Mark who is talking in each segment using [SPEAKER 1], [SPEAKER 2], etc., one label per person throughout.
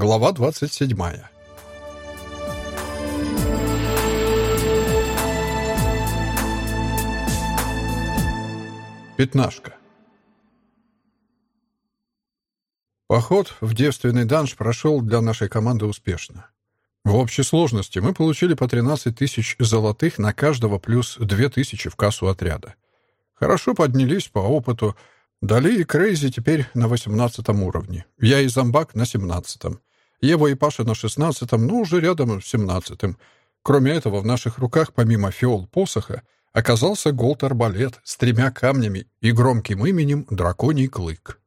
[SPEAKER 1] Глава 27. Пятнашка. Поход в девственный данж прошел для нашей команды успешно. В общей сложности мы получили по 13 тысяч золотых на каждого плюс 2 тысячи в кассу отряда. Хорошо поднялись по опыту. Дали и Крейзи теперь на 18 уровне. Я и Зомбак на 17. -м. Ева и Паша на 16 но уже рядом с 17 -м. Кроме этого, в наших руках, помимо фиол посоха, оказался голд-арбалет с тремя камнями и громким именем «Драконий клык».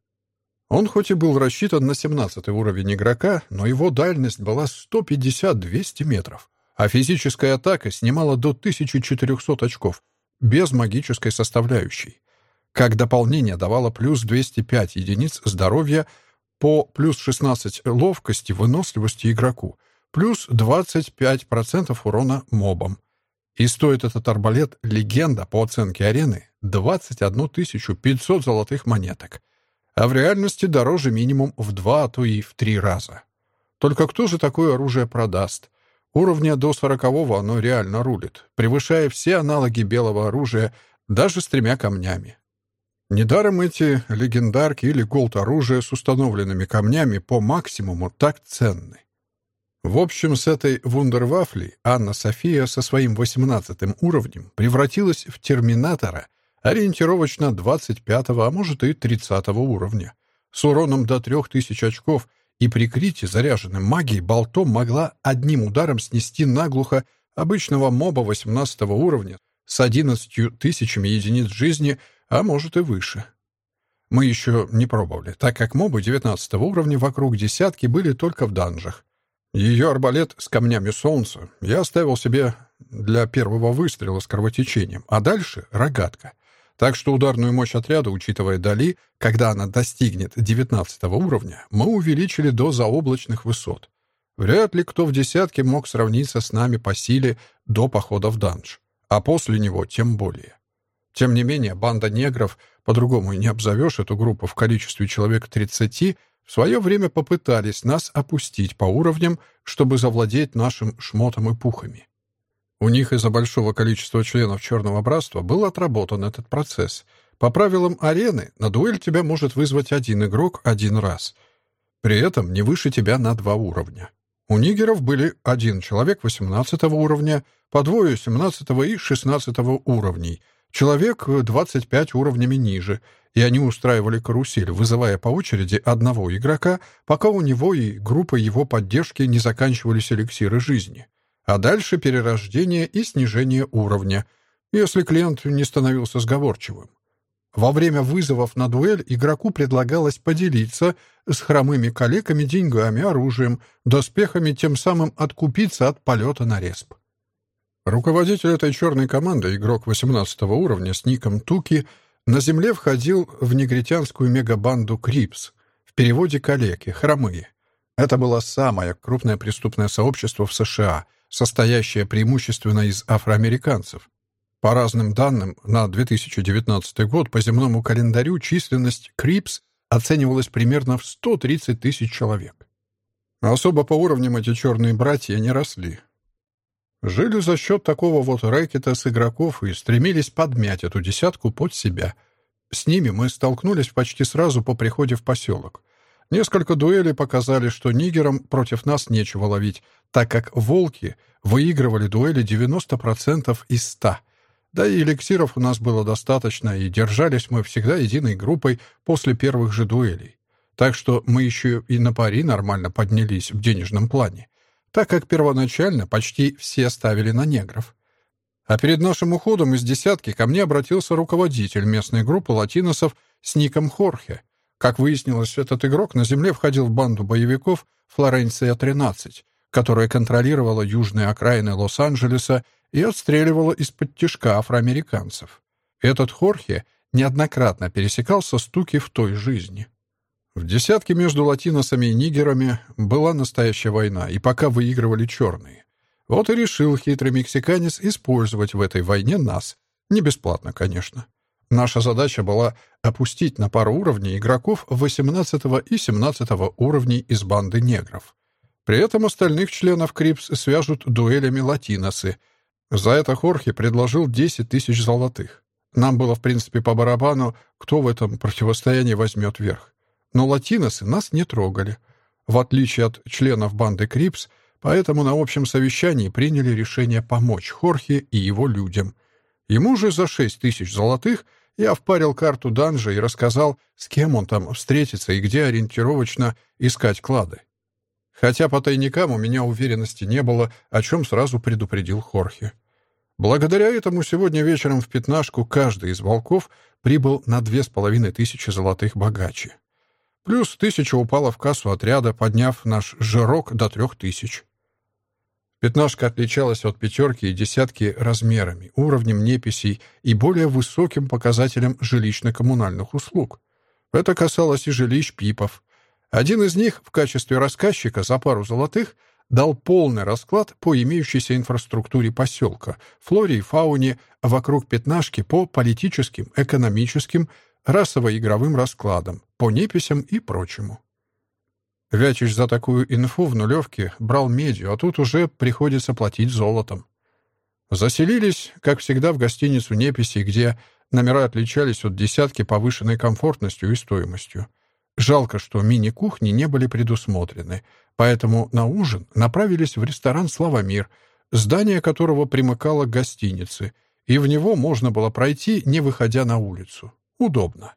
[SPEAKER 1] Он хоть и был рассчитан на 17 уровень игрока, но его дальность была 150-200 метров, а физическая атака снимала до 1400 очков, без магической составляющей. Как дополнение давала плюс 205 единиц здоровья по плюс 16 ловкости, выносливости игроку, плюс 25% урона мобам. И стоит этот арбалет «Легенда» по оценке арены 21 500 золотых монеток — а в реальности дороже минимум в два, а то и в три раза. Только кто же такое оружие продаст? Уровня до сорокового оно реально рулит, превышая все аналоги белого оружия даже с тремя камнями. Недаром эти легендарки или голд-оружия с установленными камнями по максимуму так ценны. В общем, с этой вундервафлей Анна София со своим 18 уровнем превратилась в терминатора — ориентировочно 25 а может и 30 уровня. С уроном до 3000 очков и прикрытие заряженным магией болтом могла одним ударом снести наглухо обычного моба 18 уровня с 11 тысячами единиц жизни, а может и выше. Мы еще не пробовали, так как мобы 19 уровня вокруг десятки были только в данжах. Ее арбалет с камнями солнца я оставил себе для первого выстрела с кровотечением, а дальше — рогатка. Так что ударную мощь отряда, учитывая Дали, когда она достигнет 19 уровня, мы увеличили до заоблачных высот. Вряд ли кто в десятке мог сравниться с нами по силе до похода в данж, а после него тем более. Тем не менее, банда негров, по-другому и не обзовешь эту группу в количестве человек 30, в свое время попытались нас опустить по уровням, чтобы завладеть нашим шмотом и пухами. У них из-за большого количества членов Черного Братства был отработан этот процесс. По правилам арены на дуэль тебя может вызвать один игрок один раз. При этом не выше тебя на два уровня. У нигеров были один человек 18 уровня, по двое 17 и 16 уровней, человек 25 уровнями ниже, и они устраивали карусель, вызывая по очереди одного игрока, пока у него и группы его поддержки не заканчивались эликсиры жизни а дальше перерождение и снижение уровня, если клиент не становился сговорчивым. Во время вызовов на дуэль игроку предлагалось поделиться с хромыми коллегами деньгами, оружием, доспехами, тем самым откупиться от полета на респ. Руководитель этой черной команды, игрок 18 уровня с ником Туки, на земле входил в негритянскую мегабанду Крипс, в переводе «коллеги», «хромые». Это было самое крупное преступное сообщество в США — состоящая преимущественно из афроамериканцев. По разным данным, на 2019 год по земному календарю численность Крипс оценивалась примерно в 130 тысяч человек. Особо по уровням эти черные братья не росли. Жили за счет такого вот рэкета с игроков и стремились подмять эту десятку под себя. С ними мы столкнулись почти сразу по приходе в поселок. Несколько дуэлей показали, что нигерам против нас нечего ловить, так как волки выигрывали дуэли 90% из 100. Да и эликсиров у нас было достаточно, и держались мы всегда единой группой после первых же дуэлей. Так что мы еще и на пари нормально поднялись в денежном плане, так как первоначально почти все ставили на негров. А перед нашим уходом из десятки ко мне обратился руководитель местной группы латиносов с ником Хорхе, как выяснилось, этот игрок на земле входил в банду боевиков «Флоренция-13», которая контролировала южные окраины Лос-Анджелеса и отстреливала из-под тишка афроамериканцев. Этот Хорхе неоднократно пересекался с Туки в той жизни. В десятке между латиносами и нигерами была настоящая война, и пока выигрывали черные. Вот и решил хитрый мексиканец использовать в этой войне нас. Не бесплатно, конечно. Наша задача была опустить на пару уровней игроков 18 и 17 уровней из банды негров. При этом остальных членов Крипс свяжут дуэлями латиносы. За это Хорхе предложил 10 тысяч золотых. Нам было, в принципе, по барабану, кто в этом противостоянии возьмет верх. Но латиносы нас не трогали. В отличие от членов банды Крипс, поэтому на общем совещании приняли решение помочь Хорхе и его людям. Ему же за 6 тысяч золотых — я впарил карту данжа и рассказал, с кем он там встретится и где ориентировочно искать клады. Хотя по тайникам у меня уверенности не было, о чем сразу предупредил Хорхе. Благодаря этому сегодня вечером в пятнашку каждый из волков прибыл на две с половиной тысячи золотых богаче. Плюс тысяча упала в кассу отряда, подняв наш жирок до трех тысяч. Пятнашка отличалась от пятерки и десятки размерами, уровнем неписей и более высоким показателем жилищно-коммунальных услуг. Это касалось и жилищ пипов. Один из них в качестве рассказчика за пару золотых дал полный расклад по имеющейся инфраструктуре поселка, флоре и фауне вокруг пятнашки по политическим, экономическим, расово-игровым раскладам, по неписям и прочему. Вячич за такую инфу в нулевке брал медью, а тут уже приходится платить золотом. Заселились, как всегда, в гостиницу Неписи, где номера отличались от десятки повышенной комфортностью и стоимостью. Жалко, что мини-кухни не были предусмотрены, поэтому на ужин направились в ресторан «Слава Мир», здание которого примыкало к гостинице, и в него можно было пройти, не выходя на улицу. Удобно.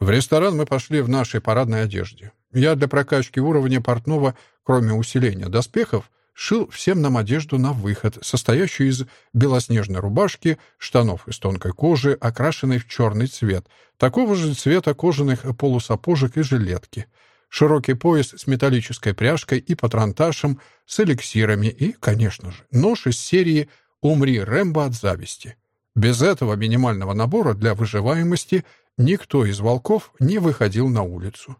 [SPEAKER 1] В ресторан мы пошли в нашей парадной одежде. Я для прокачки уровня портного, кроме усиления доспехов, шил всем нам одежду на выход, состоящую из белоснежной рубашки, штанов из тонкой кожи, окрашенной в черный цвет, такого же цвета кожаных полусапожек и жилетки, широкий пояс с металлической пряжкой и патронташем, с эликсирами и, конечно же, нож из серии «Умри, Рэмбо от зависти». Без этого минимального набора для выживаемости никто из волков не выходил на улицу.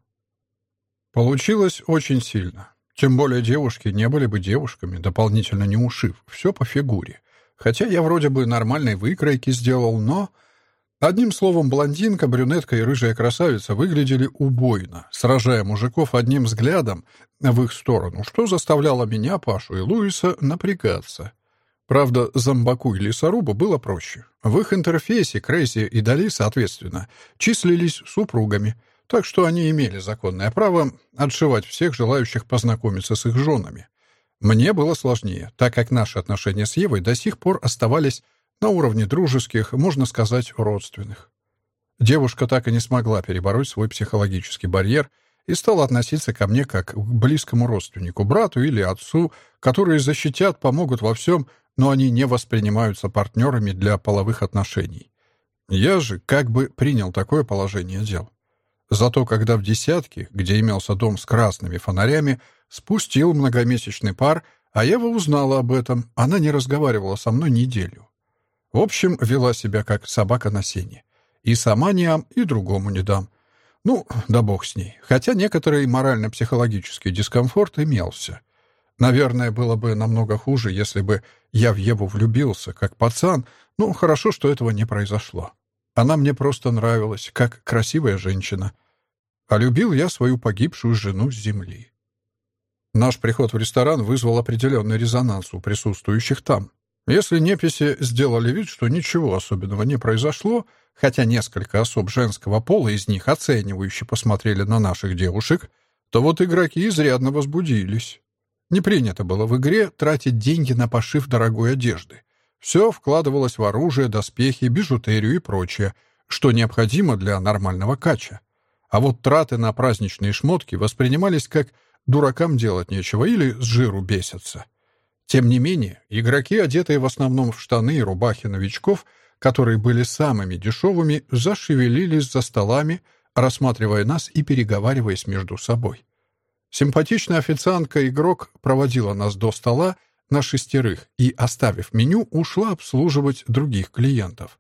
[SPEAKER 1] Получилось очень сильно. Тем более девушки не были бы девушками, дополнительно не ушив. Все по фигуре. Хотя я вроде бы нормальной выкройки сделал, но... Одним словом, блондинка, брюнетка и рыжая красавица выглядели убойно, сражая мужиков одним взглядом в их сторону, что заставляло меня, Пашу и Луиса напрягаться. Правда, зомбаку и лесорубу было проще. В их интерфейсе Крейзи и Дали, соответственно, числились супругами — так что они имели законное право отшивать всех желающих познакомиться с их женами. Мне было сложнее, так как наши отношения с Евой до сих пор оставались на уровне дружеских, можно сказать, родственных. Девушка так и не смогла перебороть свой психологический барьер и стала относиться ко мне как к близкому родственнику, брату или отцу, которые защитят, помогут во всем, но они не воспринимаются партнерами для половых отношений. Я же как бы принял такое положение дел. Зато когда в десятке, где имелся дом с красными фонарями, спустил многомесячный пар, а Ева узнала об этом, она не разговаривала со мной неделю. В общем, вела себя как собака на сене. И сама не ам, и другому не дам. Ну, да бог с ней. Хотя некоторый морально-психологический дискомфорт имелся. Наверное, было бы намного хуже, если бы я в Еву влюбился, как пацан, ну, хорошо, что этого не произошло. Она мне просто нравилась, как красивая женщина. А любил я свою погибшую жену с земли. Наш приход в ресторан вызвал определенный резонанс у присутствующих там. Если неписи сделали вид, что ничего особенного не произошло, хотя несколько особ женского пола из них оценивающе посмотрели на наших девушек, то вот игроки изрядно возбудились. Не принято было в игре тратить деньги на пошив дорогой одежды. Все вкладывалось в оружие, доспехи, бижутерию и прочее, что необходимо для нормального кача. А вот траты на праздничные шмотки воспринимались как «дуракам делать нечего» или «с жиру бесятся». Тем не менее, игроки, одетые в основном в штаны и рубахи новичков, которые были самыми дешевыми, зашевелились за столами, рассматривая нас и переговариваясь между собой. Симпатичная официантка-игрок проводила нас до стола, на шестерых и, оставив меню, ушла обслуживать других клиентов.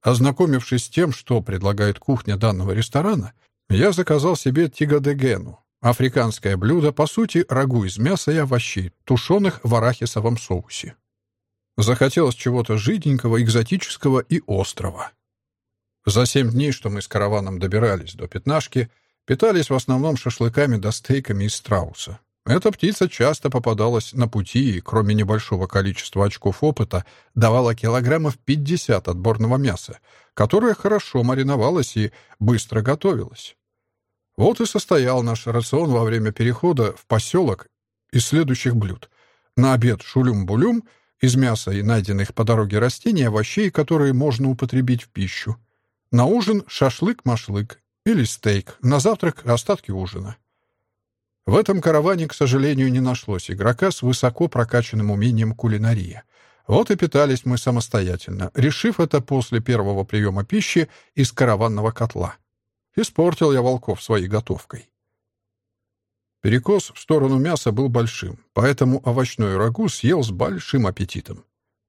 [SPEAKER 1] Ознакомившись с тем, что предлагает кухня данного ресторана, я заказал себе тигадегену, африканское блюдо, по сути, рагу из мяса и овощей, тушеных в арахисовом соусе. Захотелось чего-то жиденького, экзотического и острого. За семь дней, что мы с караваном добирались до пятнашки, питались в основном шашлыками да стейками из страуса. Эта птица часто попадалась на пути и, кроме небольшого количества очков опыта, давала килограммов 50 отборного мяса, которое хорошо мариновалось и быстро готовилось. Вот и состоял наш рацион во время перехода в поселок из следующих блюд. На обед шулюм-булюм из мяса и найденных по дороге растений овощей, которые можно употребить в пищу. На ужин шашлык-машлык или стейк, на завтрак остатки ужина. В этом караване, к сожалению, не нашлось игрока с высоко прокачанным умением кулинария. Вот и питались мы самостоятельно, решив это после первого приема пищи из караванного котла. Испортил я волков своей готовкой. Перекос в сторону мяса был большим, поэтому овощной рагу съел с большим аппетитом.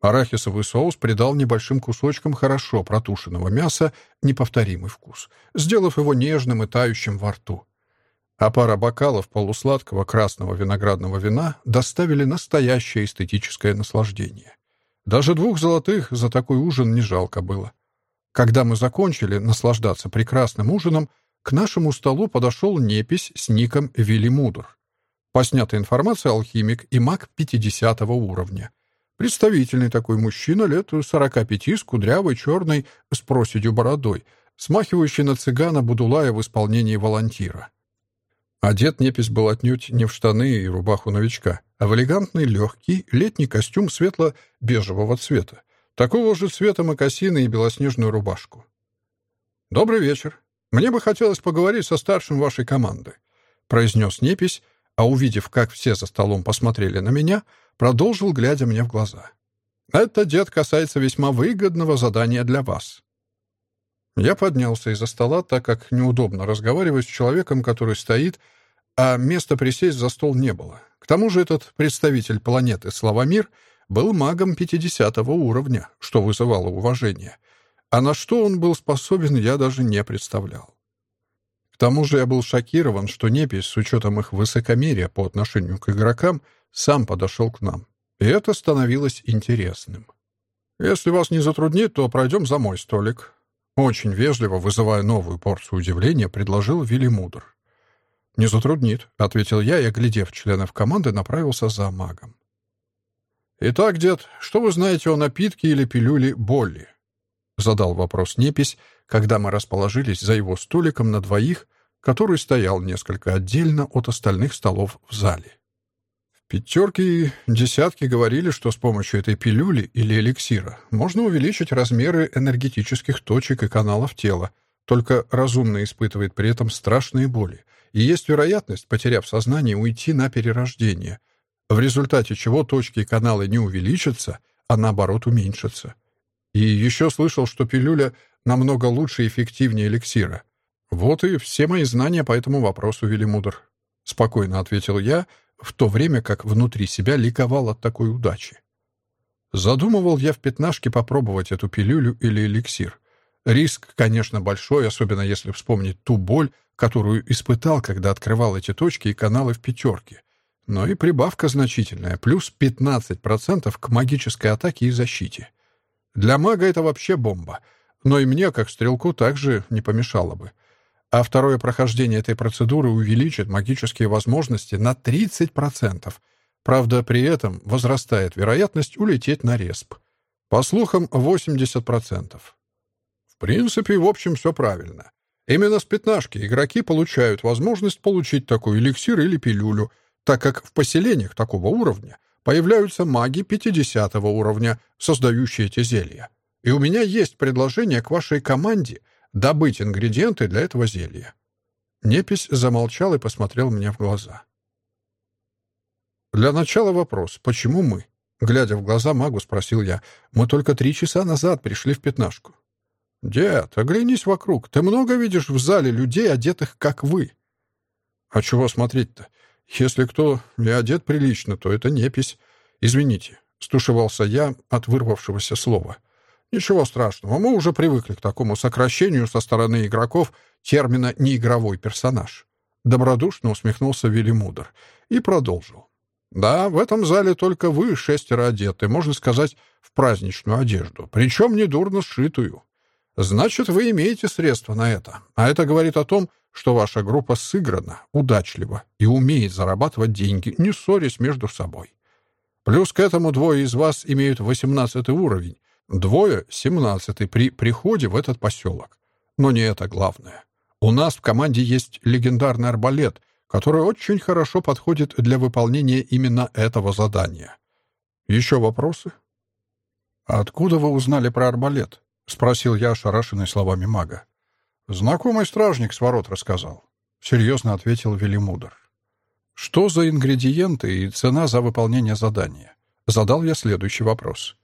[SPEAKER 1] Арахисовый соус придал небольшим кусочкам хорошо протушенного мяса неповторимый вкус, сделав его нежным и тающим во рту а пара бокалов полусладкого красного виноградного вина доставили настоящее эстетическое наслаждение. Даже двух золотых за такой ужин не жалко было. Когда мы закончили наслаждаться прекрасным ужином, к нашему столу подошел непись с ником Вилли Мудр. По снятой алхимик и маг 50 уровня. Представительный такой мужчина лет 45 с кудрявой, черной, с проседью бородой, смахивающий на цыгана Будулая в исполнении волонтира. Одет непись был отнюдь не в штаны и рубаху новичка, а в элегантный легкий летний костюм светло-бежевого цвета, такого же цвета мокасины и белоснежную рубашку. «Добрый вечер. Мне бы хотелось поговорить со старшим вашей команды», произнес непись, а увидев, как все за столом посмотрели на меня, продолжил, глядя мне в глаза. «Это, дед, касается весьма выгодного задания для вас. Я поднялся из-за стола, так как неудобно разговаривать с человеком, который стоит, а места присесть за стол не было. К тому же этот представитель планеты Славомир был магом 50 уровня, что вызывало уважение. А на что он был способен, я даже не представлял. К тому же я был шокирован, что Непись, с учетом их высокомерия по отношению к игрокам, сам подошел к нам. И это становилось интересным. «Если вас не затруднит, то пройдем за мой столик», очень вежливо, вызывая новую порцию удивления, предложил Вилли Мудр. «Не затруднит», — ответил я и, оглядев членов команды, направился за магом. «Итак, дед, что вы знаете о напитке или пилюле Болли?» — задал вопрос Непись, когда мы расположились за его столиком на двоих, который стоял несколько отдельно от остальных столов в зале. Пятерки и десятки говорили, что с помощью этой пилюли или эликсира можно увеличить размеры энергетических точек и каналов тела, только разумно испытывает при этом страшные боли, и есть вероятность, потеряв сознание, уйти на перерождение, в результате чего точки и каналы не увеличатся, а наоборот уменьшатся. И еще слышал, что пилюля намного лучше и эффективнее эликсира. Вот и все мои знания по этому вопросу, Велимудр. Спокойно ответил я, — в то время как внутри себя ликовал от такой удачи. Задумывал я в пятнашке попробовать эту пилюлю или эликсир. Риск, конечно, большой, особенно если вспомнить ту боль, которую испытал, когда открывал эти точки и каналы в пятерке. Но и прибавка значительная, плюс 15% к магической атаке и защите. Для мага это вообще бомба, но и мне, как стрелку, также не помешало бы а второе прохождение этой процедуры увеличит магические возможности на 30%. Правда, при этом возрастает вероятность улететь на респ. По слухам, 80%. В принципе, в общем, все правильно. Именно с пятнашки игроки получают возможность получить такой эликсир или пилюлю, так как в поселениях такого уровня появляются маги 50 уровня, создающие эти зелья. И у меня есть предложение к вашей команде — добыть ингредиенты для этого зелья. Непись замолчал и посмотрел мне в глаза. Для начала вопрос, почему мы? Глядя в глаза магу, спросил я. Мы только три часа назад пришли в пятнашку. «Дед, оглянись вокруг. Ты много видишь в зале людей, одетых, как вы?» «А чего смотреть-то? Если кто и одет прилично, то это непись. Извините», — стушевался я от вырвавшегося слова. Ничего страшного, мы уже привыкли к такому сокращению со стороны игроков термина «неигровой персонаж». Добродушно усмехнулся Вилли Мудр и продолжил. «Да, в этом зале только вы шестеро одеты, можно сказать, в праздничную одежду, причем недурно сшитую. Значит, вы имеете средства на это. А это говорит о том, что ваша группа сыграна, удачлива и умеет зарабатывать деньги, не ссорясь между собой. Плюс к этому двое из вас имеют 18 уровень, двое — 17 при приходе в этот поселок. Но не это главное. У нас в команде есть легендарный арбалет, который очень хорошо подходит для выполнения именно этого задания. Еще вопросы? «Откуда вы узнали про арбалет?» — спросил я, ошарашенный словами мага. «Знакомый стражник с ворот рассказал», — серьезно ответил Велимудр. «Что за ингредиенты и цена за выполнение задания?» Задал я следующий вопрос.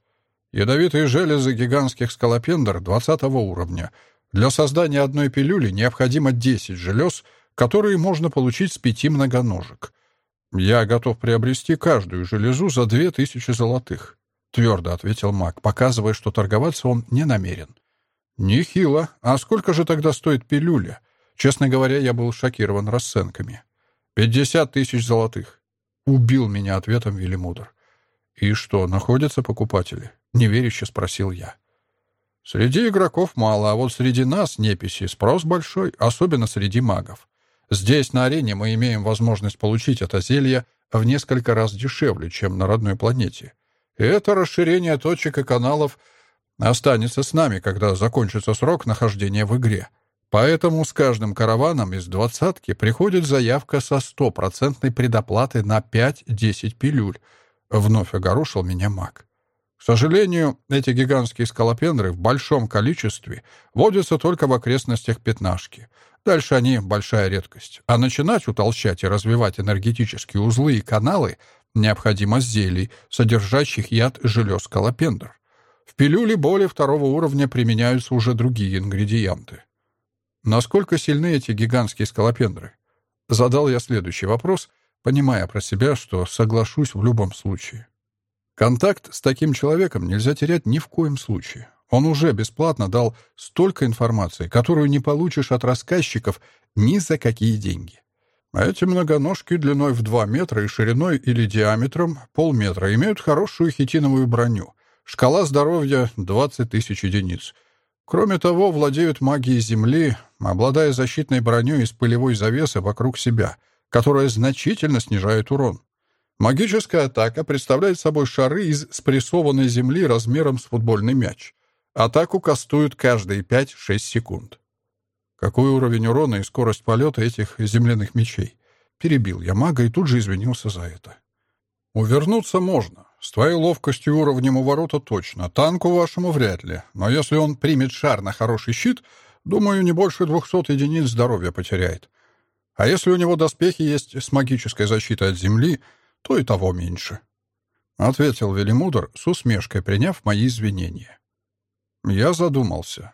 [SPEAKER 1] «Ядовитые железы гигантских скалопендр 20 уровня. Для создания одной пилюли необходимо 10 желез, которые можно получить с пяти многоножек. Я готов приобрести каждую железу за 2000 золотых. — твердо ответил маг, показывая, что торговаться он не намерен. «Нехило. А сколько же тогда стоит пилюля? Честно говоря, я был шокирован расценками. Пятьдесят тысяч золотых». Убил меня ответом Велимудр. «И что, находятся покупатели?» — неверяще спросил я. «Среди игроков мало, а вот среди нас, неписи, спрос большой, особенно среди магов. Здесь, на арене, мы имеем возможность получить это зелье в несколько раз дешевле, чем на родной планете. Это расширение точек и каналов останется с нами, когда закончится срок нахождения в игре. Поэтому с каждым караваном из двадцатки приходит заявка со стопроцентной предоплатой на 5-10 пилюль. Вновь огорошил меня маг. К сожалению, эти гигантские скалопендры в большом количестве водятся только в окрестностях пятнашки. Дальше они большая редкость. А начинать утолщать и развивать энергетические узлы и каналы Необходимо зелий, содержащих яд желез скалопендр. В пилюле боли второго уровня применяются уже другие ингредиенты. Насколько сильны эти гигантские скалопендры? Задал я следующий вопрос, понимая про себя, что соглашусь в любом случае. Контакт с таким человеком нельзя терять ни в коем случае. Он уже бесплатно дал столько информации, которую не получишь от рассказчиков ни за какие деньги. Эти многоножки длиной в 2 метра и шириной или диаметром полметра имеют хорошую хитиновую броню. Шкала здоровья — 20 тысяч единиц. Кроме того, владеют магией Земли, обладая защитной броней из пылевой завесы вокруг себя, которая значительно снижает урон. Магическая атака представляет собой шары из спрессованной земли размером с футбольный мяч. Атаку кастуют каждые 5-6 секунд. Какой уровень урона и скорость полета этих земляных мечей? Перебил я мага и тут же извинился за это. Увернуться можно. С твоей ловкостью и уровнем у ворота точно. Танку вашему вряд ли. Но если он примет шар на хороший щит, думаю, не больше двухсот единиц здоровья потеряет. А если у него доспехи есть с магической защитой от земли, то и того меньше. Ответил Велимудр с усмешкой, приняв мои извинения. Я задумался.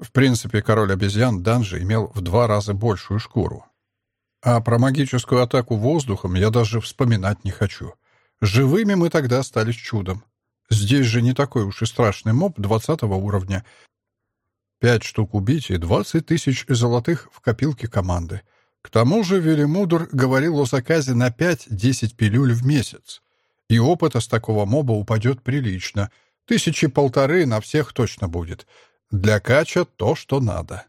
[SPEAKER 1] В принципе, король обезьян Данжи имел в два раза большую шкуру. А про магическую атаку воздухом я даже вспоминать не хочу. Живыми мы тогда остались чудом. Здесь же не такой уж и страшный моб двадцатого уровня. Пять штук убить и двадцать тысяч золотых в копилке команды. К тому же Велимудр говорил о заказе на пять-десять пилюль в месяц. И опыта с такого моба упадет прилично. Тысячи полторы на всех точно будет. Для Кача то, что надо.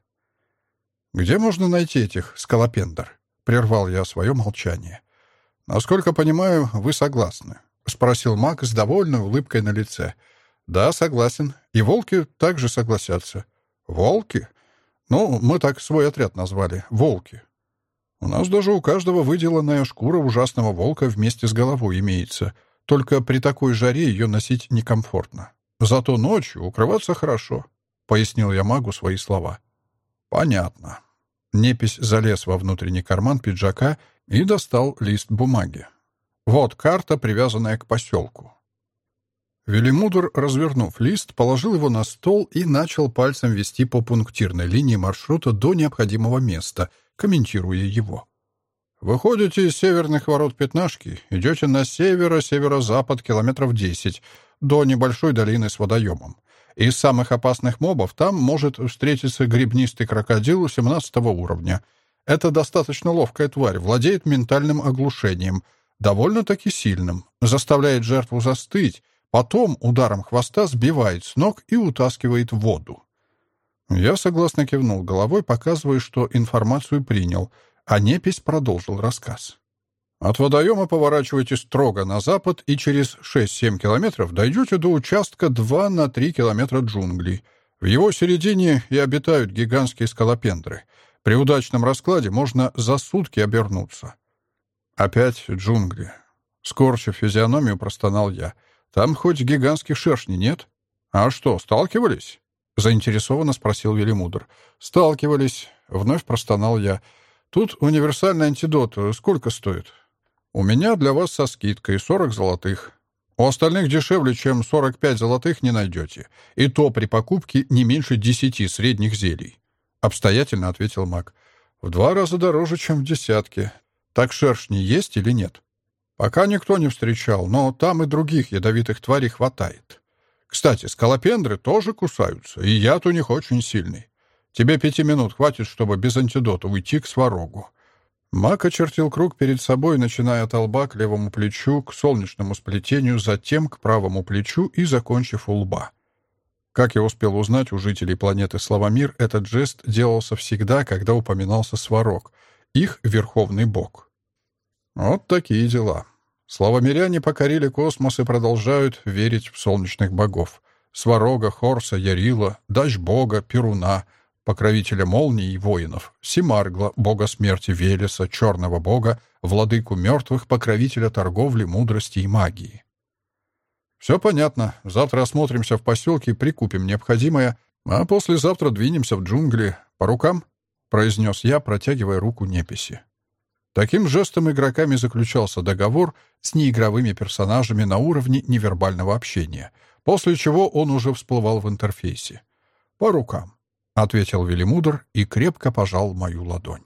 [SPEAKER 1] «Где можно найти этих скалопендр?» — прервал я свое молчание. «Насколько понимаю, вы согласны?» — спросил маг с довольной улыбкой на лице. «Да, согласен. И волки также согласятся». «Волки?» «Ну, мы так свой отряд назвали. Волки». «У нас даже у каждого выделанная шкура ужасного волка вместе с головой имеется. Только при такой жаре ее носить некомфортно. Зато ночью укрываться хорошо. — пояснил я магу свои слова. «Понятно». Непись залез во внутренний карман пиджака и достал лист бумаги. «Вот карта, привязанная к поселку». Велимудр, развернув лист, положил его на стол и начал пальцем вести по пунктирной линии маршрута до необходимого места, комментируя его. «Выходите из северных ворот Пятнашки, идете на северо-северо-запад километров десять, до небольшой долины с водоемом. Из самых опасных мобов там может встретиться грибнистый крокодил 17 уровня. Это достаточно ловкая тварь, владеет ментальным оглушением, довольно-таки сильным, заставляет жертву застыть, потом ударом хвоста сбивает с ног и утаскивает в воду. Я согласно кивнул головой, показывая, что информацию принял, а Непись продолжил рассказ. От водоема поворачивайте строго на запад и через 6-7 километров дойдете до участка 2 на 3 километра джунглей. В его середине и обитают гигантские скалопендры. При удачном раскладе можно за сутки обернуться. Опять джунгли. Скорчив физиономию, простонал я. Там хоть гигантских шершней нет? А что, сталкивались? Заинтересованно спросил Велимудр. Сталкивались. Вновь простонал я. Тут универсальный антидот сколько стоит? У меня для вас со скидкой 40 золотых. У остальных дешевле, чем 45 золотых не найдете. И то при покупке не меньше 10 средних зелий. Обстоятельно ответил маг. В два раза дороже, чем в десятке. Так шершни есть или нет? Пока никто не встречал, но там и других ядовитых тварей хватает. Кстати, скалопендры тоже кусаются, и яд у них очень сильный. Тебе пяти минут хватит, чтобы без антидота уйти к сварогу. Мак очертил круг перед собой, начиная от лба к левому плечу, к солнечному сплетению, затем к правому плечу и закончив у лба. Как я успел узнать у жителей планеты Славомир, этот жест делался всегда, когда упоминался Сварог, их верховный бог. Вот такие дела. Славомиряне покорили космос и продолжают верить в солнечных богов. Сварога, Хорса, Ярила, Дачь-бога, Перуна — покровителя молний и воинов, Симаргла, бога смерти Велеса, черного бога, владыку мертвых, покровителя торговли, мудрости и магии. Все понятно. Завтра осмотримся в поселке прикупим необходимое, а послезавтра двинемся в джунгли. По рукам? произнес я, протягивая руку неписи. Таким жестом игроками заключался договор с неигровыми персонажами на уровне невербального общения, после чего он уже всплывал в интерфейсе. По рукам. — ответил Велимудр и крепко пожал мою ладонь.